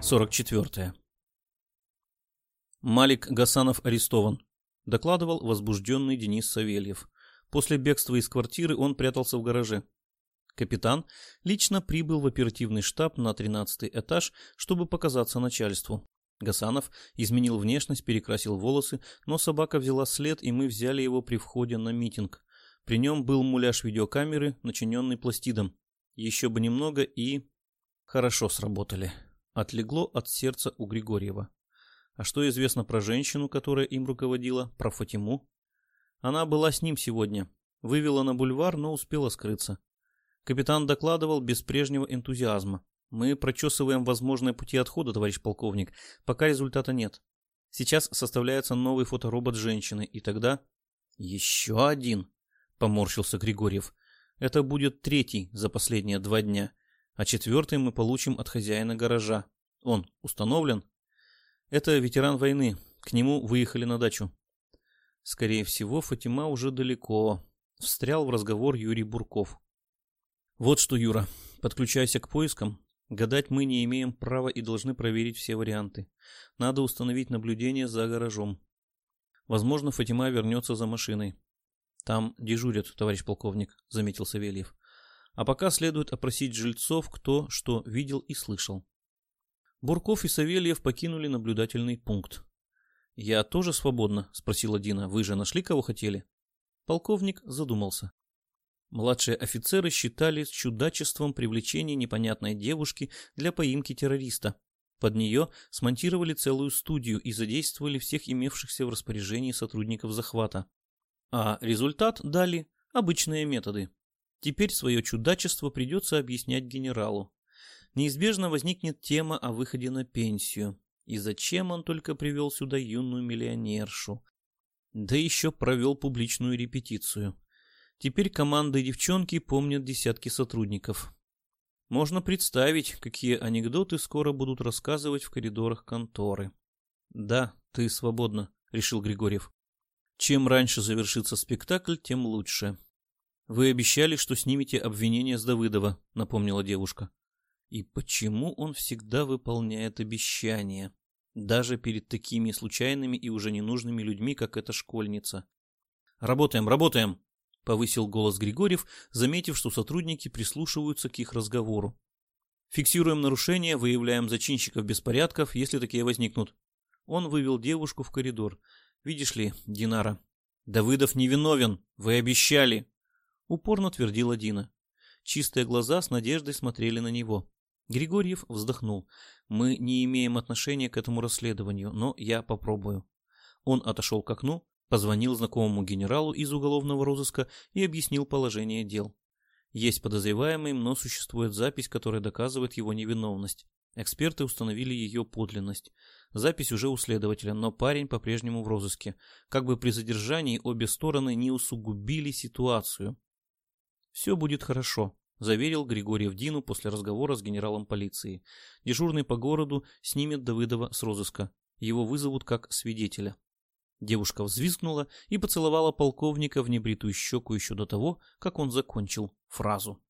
44. Малик Гасанов арестован, докладывал возбужденный Денис Савельев. После бегства из квартиры он прятался в гараже. Капитан лично прибыл в оперативный штаб на 13 этаж, чтобы показаться начальству. Гасанов изменил внешность, перекрасил волосы, но собака взяла след, и мы взяли его при входе на митинг. При нем был муляж видеокамеры, начиненный пластидом. Еще бы немного и... Хорошо сработали. Отлегло от сердца у Григорьева. А что известно про женщину, которая им руководила, про Фатиму? Она была с ним сегодня. Вывела на бульвар, но успела скрыться. Капитан докладывал без прежнего энтузиазма. Мы прочесываем возможные пути отхода, товарищ полковник, пока результата нет. Сейчас составляется новый фоторобот женщины, и тогда... Еще один, поморщился Григорьев. Это будет третий за последние два дня, а четвертый мы получим от хозяина гаража. Он установлен? Это ветеран войны, к нему выехали на дачу. Скорее всего, Фатима уже далеко. Встрял в разговор Юрий Бурков. Вот что, Юра, подключайся к поискам, Гадать мы не имеем права и должны проверить все варианты. Надо установить наблюдение за гаражом. Возможно, Фатима вернется за машиной. Там дежурят, товарищ полковник, заметил Савельев. А пока следует опросить жильцов, кто что видел и слышал. Бурков и Савельев покинули наблюдательный пункт. «Я тоже свободна?» — спросила Дина. «Вы же нашли, кого хотели?» Полковник задумался. Младшие офицеры считали чудачеством привлечение непонятной девушки для поимки террориста. Под нее смонтировали целую студию и задействовали всех имевшихся в распоряжении сотрудников захвата. А результат дали обычные методы. Теперь свое чудачество придется объяснять генералу. Неизбежно возникнет тема о выходе на пенсию. И зачем он только привел сюда юную миллионершу? Да еще провел публичную репетицию. Теперь команда и девчонки помнят десятки сотрудников. Можно представить, какие анекдоты скоро будут рассказывать в коридорах конторы. «Да, ты свободна», — решил Григорьев. «Чем раньше завершится спектакль, тем лучше». «Вы обещали, что снимете обвинение с Давыдова», — напомнила девушка. «И почему он всегда выполняет обещания, даже перед такими случайными и уже ненужными людьми, как эта школьница?» «Работаем, работаем!» повысил голос Григорьев, заметив, что сотрудники прислушиваются к их разговору. Фиксируем нарушения, выявляем зачинщиков беспорядков, если такие возникнут. Он вывел девушку в коридор. Видишь ли, Динара, Давыдов невиновен, вы обещали, упорно твердила Дина. Чистые глаза с надеждой смотрели на него. Григорьев вздохнул. Мы не имеем отношения к этому расследованию, но я попробую. Он отошел к окну, Позвонил знакомому генералу из уголовного розыска и объяснил положение дел. Есть подозреваемый, но существует запись, которая доказывает его невиновность. Эксперты установили ее подлинность. Запись уже у следователя, но парень по-прежнему в розыске. Как бы при задержании обе стороны не усугубили ситуацию. «Все будет хорошо», — заверил Григорьев Дину после разговора с генералом полиции. Дежурный по городу снимет Давыдова с розыска. Его вызовут как свидетеля. Девушка взвизгнула и поцеловала полковника в небритую щеку еще до того, как он закончил фразу.